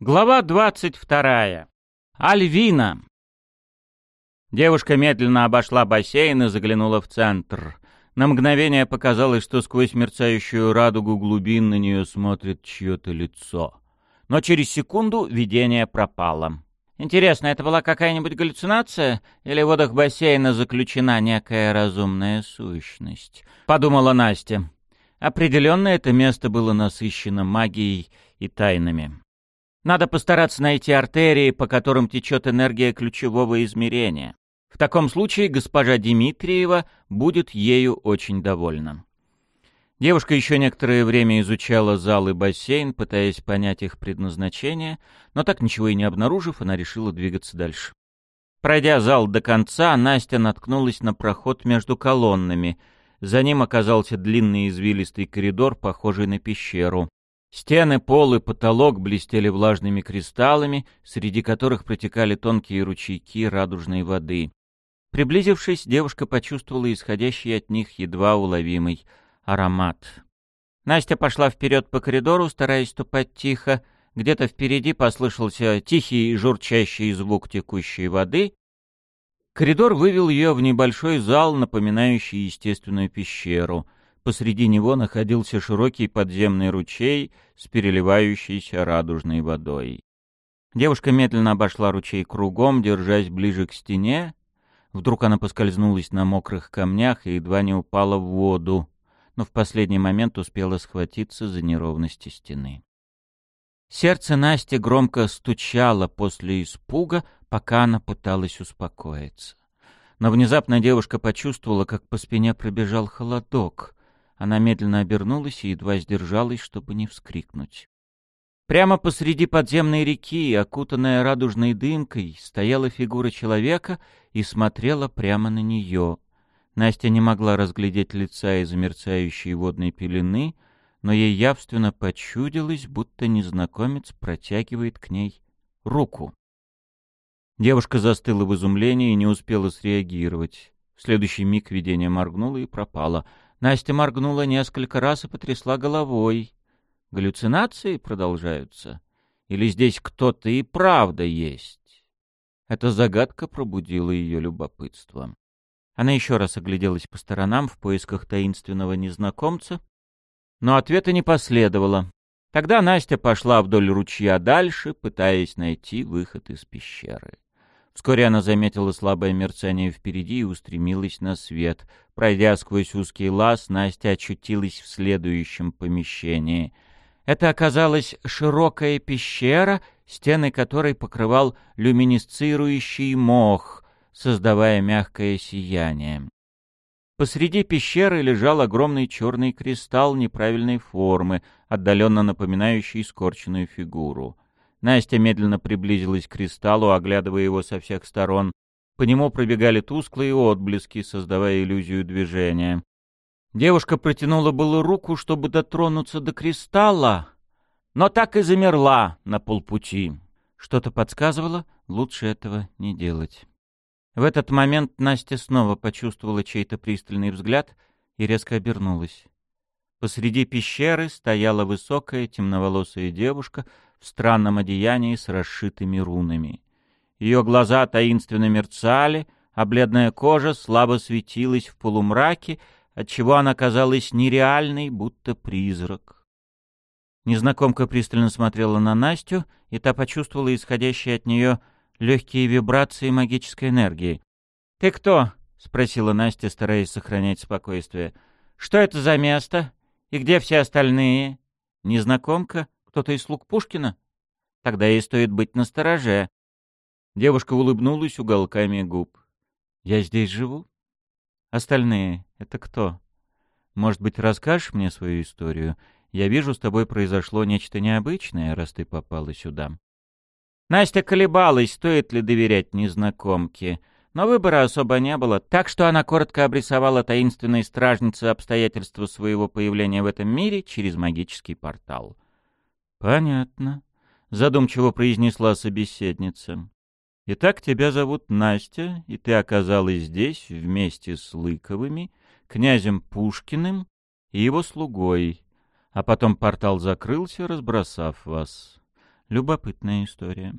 Глава двадцать вторая. Альвина. Девушка медленно обошла бассейн и заглянула в центр. На мгновение показалось, что сквозь мерцающую радугу глубин на нее смотрит чье-то лицо. Но через секунду видение пропало. Интересно, это была какая-нибудь галлюцинация? Или в водах бассейна заключена некая разумная сущность? Подумала Настя. Определенно это место было насыщено магией и тайнами. Надо постараться найти артерии, по которым течет энергия ключевого измерения. В таком случае госпожа Дмитриева будет ею очень довольна. Девушка еще некоторое время изучала зал и бассейн, пытаясь понять их предназначение, но так ничего и не обнаружив, она решила двигаться дальше. Пройдя зал до конца, Настя наткнулась на проход между колоннами. За ним оказался длинный извилистый коридор, похожий на пещеру. Стены, пол и потолок блестели влажными кристаллами, среди которых протекали тонкие ручейки радужной воды. Приблизившись, девушка почувствовала исходящий от них едва уловимый аромат. Настя пошла вперед по коридору, стараясь ступать тихо. Где-то впереди послышался тихий и журчащий звук текущей воды. Коридор вывел ее в небольшой зал, напоминающий естественную пещеру — Посреди него находился широкий подземный ручей с переливающейся радужной водой. Девушка медленно обошла ручей кругом, держась ближе к стене. Вдруг она поскользнулась на мокрых камнях и едва не упала в воду, но в последний момент успела схватиться за неровности стены. Сердце Насти громко стучало после испуга, пока она пыталась успокоиться. Но внезапно девушка почувствовала, как по спине пробежал холодок. Она медленно обернулась и едва сдержалась, чтобы не вскрикнуть. Прямо посреди подземной реки, окутанная радужной дымкой, стояла фигура человека и смотрела прямо на нее. Настя не могла разглядеть лица из мерцающей водной пелены, но ей явственно почудилось, будто незнакомец протягивает к ней руку. Девушка застыла в изумлении и не успела среагировать. В следующий миг видение моргнуло и пропало — Настя моргнула несколько раз и потрясла головой. Галлюцинации продолжаются? Или здесь кто-то и правда есть? Эта загадка пробудила ее любопытство. Она еще раз огляделась по сторонам в поисках таинственного незнакомца, но ответа не последовало. Тогда Настя пошла вдоль ручья дальше, пытаясь найти выход из пещеры. Вскоре она заметила слабое мерцание впереди и устремилась на свет. Пройдя сквозь узкий лаз, Настя очутилась в следующем помещении. Это оказалась широкая пещера, стены которой покрывал люминесцирующий мох, создавая мягкое сияние. Посреди пещеры лежал огромный черный кристалл неправильной формы, отдаленно напоминающий скорченную фигуру. Настя медленно приблизилась к кристаллу, оглядывая его со всех сторон. По нему пробегали тусклые отблески, создавая иллюзию движения. Девушка протянула было руку, чтобы дотронуться до кристалла, но так и замерла на полпути. Что-то подсказывало, лучше этого не делать. В этот момент Настя снова почувствовала чей-то пристальный взгляд и резко обернулась. Посреди пещеры стояла высокая темноволосая девушка в странном одеянии с расшитыми рунами. Ее глаза таинственно мерцали, а бледная кожа слабо светилась в полумраке, отчего она казалась нереальной, будто призрак. Незнакомка пристально смотрела на Настю, и та почувствовала исходящие от нее легкие вибрации магической энергии. «Ты кто?» — спросила Настя, стараясь сохранять спокойствие. «Что это за место?» И где все остальные? Незнакомка? Кто-то из слуг Пушкина? Тогда ей стоит быть настороже. Девушка улыбнулась уголками губ. Я здесь живу? Остальные — это кто? Может быть, расскажешь мне свою историю? Я вижу, с тобой произошло нечто необычное, раз ты попала сюда. Настя колебалась, стоит ли доверять незнакомке. Но выбора особо не было, так что она коротко обрисовала таинственной стражнице обстоятельства своего появления в этом мире через магический портал. «Понятно», — задумчиво произнесла собеседница. «Итак, тебя зовут Настя, и ты оказалась здесь вместе с Лыковыми, князем Пушкиным и его слугой, а потом портал закрылся, разбросав вас. Любопытная история.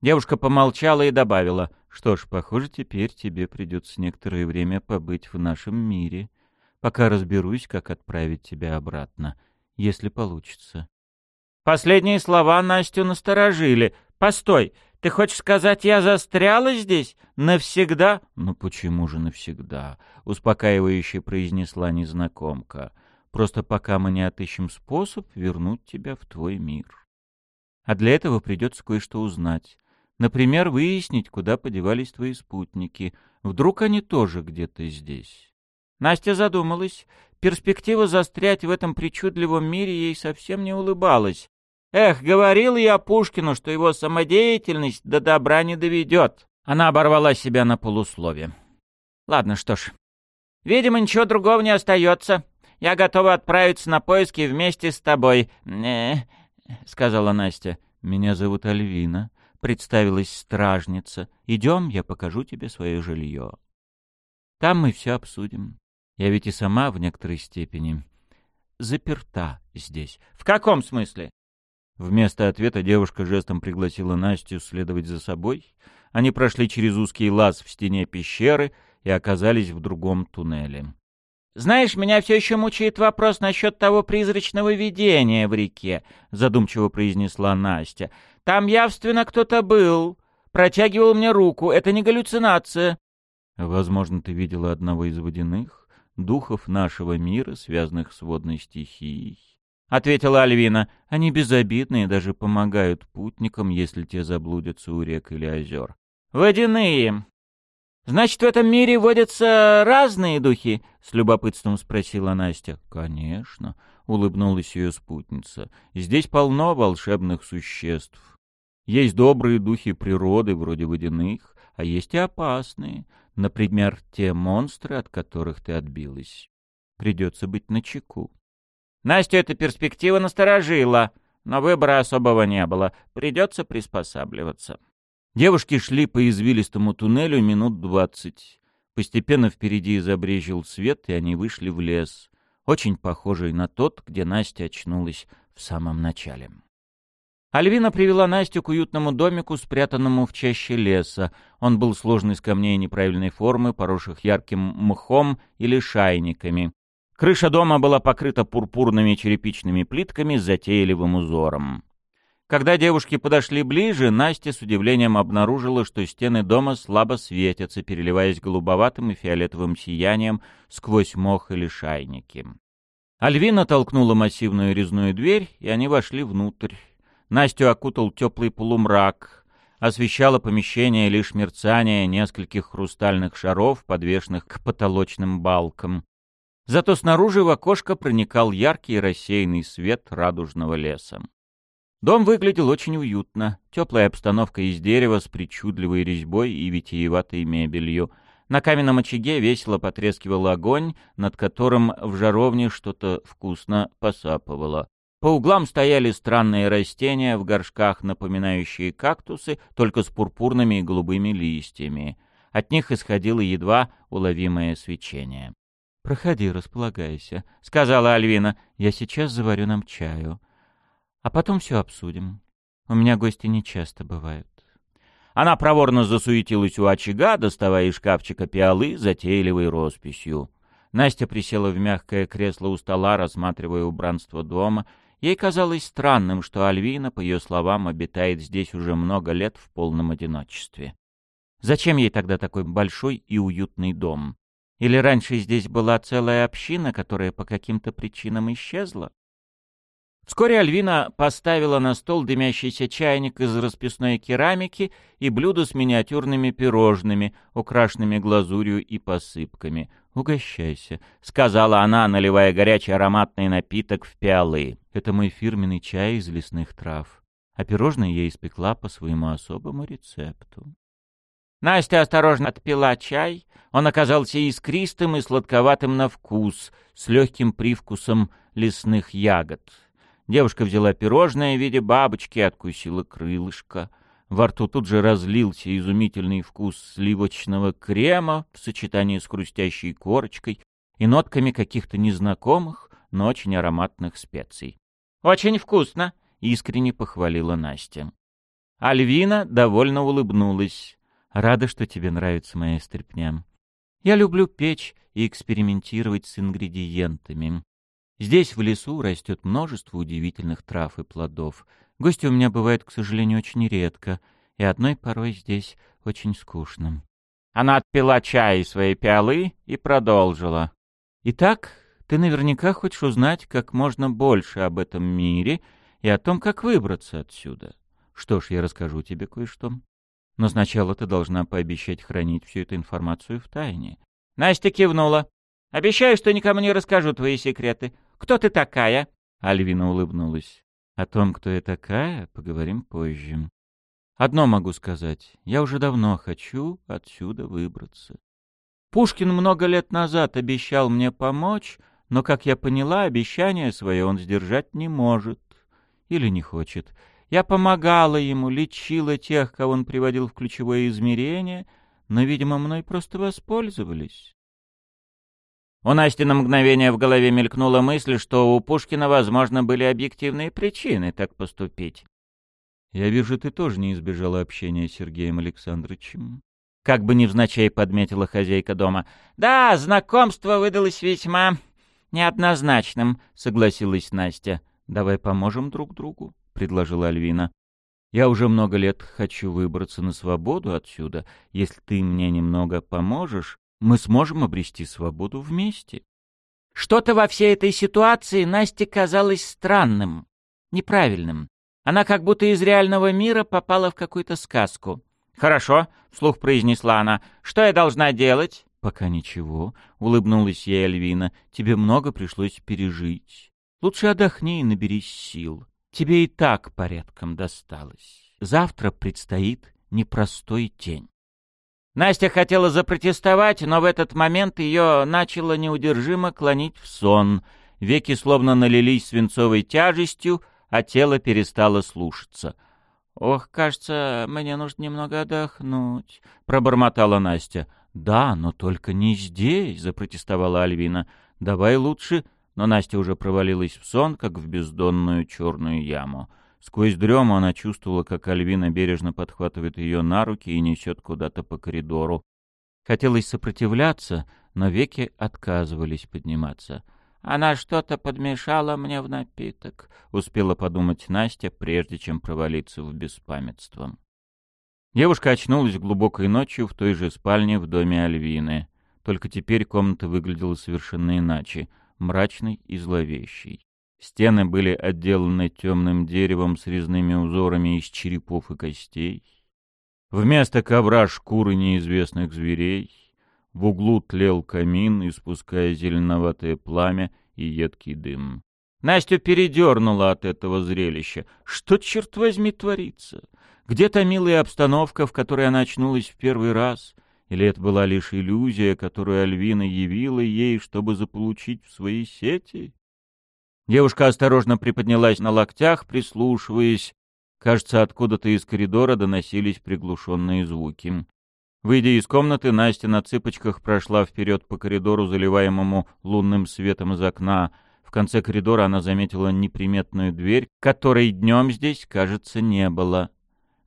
Девушка помолчала и добавила, что ж, похоже, теперь тебе придется некоторое время побыть в нашем мире, пока разберусь, как отправить тебя обратно, если получится. Последние слова Настю насторожили. «Постой, ты хочешь сказать, я застряла здесь? Навсегда?» «Ну почему же навсегда?» — успокаивающе произнесла незнакомка. «Просто пока мы не отыщем способ вернуть тебя в твой мир. А для этого придется кое-что узнать. Например, выяснить, куда подевались твои спутники. Вдруг они тоже где-то здесь?» Настя задумалась. Перспектива застрять в этом причудливом мире ей совсем не улыбалась. Эх, говорил я Пушкину, что его самодеятельность до добра не доведет. Она оборвала себя на полуслове. Ладно, что ж. Видимо, ничего другого не остается. Я готова отправиться на поиски вместе с тобой. Э, сказала Настя. Меня зовут Альвина, представилась стражница. Идем, я покажу тебе свое жилье. Там мы все обсудим. Я ведь и сама в некоторой степени заперта здесь. В каком смысле? Вместо ответа девушка жестом пригласила Настю следовать за собой. Они прошли через узкий лаз в стене пещеры и оказались в другом туннеле. «Знаешь, меня все еще мучает вопрос насчет того призрачного видения в реке», — задумчиво произнесла Настя. «Там явственно кто-то был, протягивал мне руку. Это не галлюцинация». «Возможно, ты видела одного из водяных, духов нашего мира, связанных с водной стихией» ответила Альвина. Они безобидные, даже помогают путникам, если те заблудятся у рек или озер. Водяные. Значит, в этом мире водятся разные духи? С любопытством спросила Настя. Конечно, улыбнулась ее спутница. Здесь полно волшебных существ. Есть добрые духи природы, вроде водяных, а есть и опасные. Например, те монстры, от которых ты отбилась. Придется быть начеку. Настю эта перспектива насторожила, но выбора особого не было. Придется приспосабливаться. Девушки шли по извилистому туннелю минут двадцать. Постепенно впереди забрежил свет, и они вышли в лес, очень похожий на тот, где Настя очнулась в самом начале. Альвина привела Настю к уютному домику, спрятанному в чаще леса. Он был сложный из камней неправильной формы, поросших ярким мхом или шайниками. Крыша дома была покрыта пурпурными черепичными плитками с затейливым узором. Когда девушки подошли ближе, Настя с удивлением обнаружила, что стены дома слабо светятся, переливаясь голубоватым и фиолетовым сиянием сквозь мох или шайники. Альвина толкнула массивную резную дверь, и они вошли внутрь. Настю окутал теплый полумрак. Освещало помещение лишь мерцание нескольких хрустальных шаров, подвешенных к потолочным балкам. Зато снаружи в окошко проникал яркий рассеянный свет радужного леса. Дом выглядел очень уютно. Теплая обстановка из дерева с причудливой резьбой и витиеватой мебелью. На каменном очаге весело потрескивал огонь, над которым в жаровне что-то вкусно посапывало. По углам стояли странные растения в горшках, напоминающие кактусы, только с пурпурными и голубыми листьями. От них исходило едва уловимое свечение. «Проходи, располагайся», — сказала Альвина. «Я сейчас заварю нам чаю. А потом все обсудим. У меня гости не часто бывают». Она проворно засуетилась у очага, доставая из шкафчика пиалы затейливой росписью. Настя присела в мягкое кресло у стола, рассматривая убранство дома. Ей казалось странным, что Альвина, по ее словам, обитает здесь уже много лет в полном одиночестве. Зачем ей тогда такой большой и уютный дом? Или раньше здесь была целая община, которая по каким-то причинам исчезла? Вскоре Альвина поставила на стол дымящийся чайник из расписной керамики и блюдо с миниатюрными пирожными, украшенными глазурью и посыпками. «Угощайся», — сказала она, наливая горячий ароматный напиток в пиалы. «Это мой фирменный чай из лесных трав, а пирожные я испекла по своему особому рецепту». Настя осторожно отпила чай. Он оказался искристым и сладковатым на вкус, с легким привкусом лесных ягод. Девушка взяла пирожное в виде бабочки откусила крылышко. Во рту тут же разлился изумительный вкус сливочного крема в сочетании с хрустящей корочкой и нотками каких-то незнакомых, но очень ароматных специй. «Очень вкусно!» искренне похвалила Настя. Альвина довольно улыбнулась. «Рада, что тебе нравится моя стряпня. Я люблю печь и экспериментировать с ингредиентами. Здесь, в лесу, растет множество удивительных трав и плодов. Гости у меня бывают, к сожалению, очень редко, и одной порой здесь очень скучно». Она отпила чай из своей пиалы и продолжила. «Итак, ты наверняка хочешь узнать как можно больше об этом мире и о том, как выбраться отсюда. Что ж, я расскажу тебе кое-что. Но сначала ты должна пообещать хранить всю эту информацию в тайне. Настя кивнула. «Обещаю, что никому не расскажу твои секреты. Кто ты такая?» Альвина улыбнулась. «О том, кто я такая, поговорим позже. Одно могу сказать. Я уже давно хочу отсюда выбраться. Пушкин много лет назад обещал мне помочь, но, как я поняла, обещание свое он сдержать не может. Или не хочет. Я помогала ему, лечила тех, кого он приводил в ключевое измерение, но, видимо, мной просто воспользовались. У Насти на мгновение в голове мелькнула мысль, что у Пушкина, возможно, были объективные причины так поступить. «Я вижу, ты тоже не избежала общения с Сергеем Александровичем». Как бы невзначай подметила хозяйка дома. «Да, знакомство выдалось весьма неоднозначным», — согласилась Настя. «Давай поможем друг другу», — предложила Альвина. «Я уже много лет хочу выбраться на свободу отсюда. Если ты мне немного поможешь, мы сможем обрести свободу вместе». Что-то во всей этой ситуации Насте казалось странным, неправильным. Она как будто из реального мира попала в какую-то сказку. «Хорошо», — вслух произнесла она. «Что я должна делать?» «Пока ничего», — улыбнулась ей Альвина. «Тебе много пришлось пережить. Лучше отдохни и наберись сил. Тебе и так порядком досталось. Завтра предстоит непростой день». Настя хотела запротестовать, но в этот момент ее начало неудержимо клонить в сон. Веки словно налились свинцовой тяжестью, а тело перестало слушаться. «Ох, кажется, мне нужно немного отдохнуть», — пробормотала Настя. «Да, но только не здесь», — запротестовала Альвина. «Давай лучше...» Но Настя уже провалилась в сон, как в бездонную черную яму. Сквозь дрему она чувствовала, как Альвина бережно подхватывает ее на руки и несет куда-то по коридору. Хотелось сопротивляться, но веки отказывались подниматься. Она что-то подмешала мне в напиток, успела подумать Настя, прежде чем провалиться в беспамятство. Девушка очнулась глубокой ночью в той же спальне в доме Альвины. Только теперь комната выглядела совершенно иначе, мрачной и зловещей. Стены были отделаны темным деревом с резными узорами из черепов и костей. Вместо ковра шкуры неизвестных зверей — в углу тлел камин, испуская зеленоватое пламя и едкий дым. Настю передернула от этого зрелища. Что, черт возьми, творится? Где та милая обстановка, в которой она очнулась в первый раз? Или это была лишь иллюзия, которую Альвина явила ей, чтобы заполучить в свои сети? Девушка осторожно приподнялась на локтях, прислушиваясь. Кажется, откуда-то из коридора доносились приглушенные звуки. Выйдя из комнаты, Настя на цыпочках прошла вперед по коридору, заливаемому лунным светом из окна. В конце коридора она заметила неприметную дверь, которой днем здесь, кажется, не было.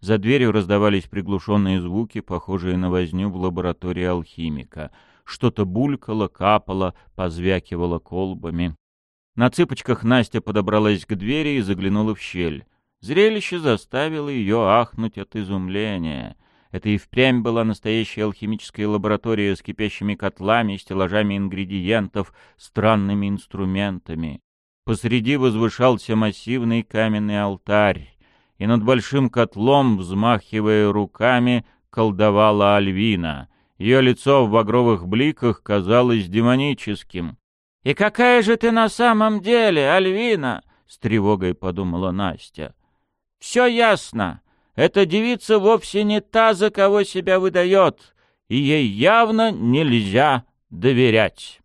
За дверью раздавались приглушенные звуки, похожие на возню в лаборатории алхимика. Что-то булькало, капало, позвякивало колбами. На цыпочках Настя подобралась к двери и заглянула в щель. Зрелище заставило ее ахнуть от изумления — это и впрямь была настоящая алхимическая лаборатория с кипящими котлами, стеллажами ингредиентов, странными инструментами. Посреди возвышался массивный каменный алтарь, и над большим котлом, взмахивая руками, колдовала Альвина. Ее лицо в багровых бликах казалось демоническим. «И какая же ты на самом деле, Альвина?» — с тревогой подумала Настя. «Все ясно. Эта девица вовсе не та, за кого себя выдает, и ей явно нельзя доверять.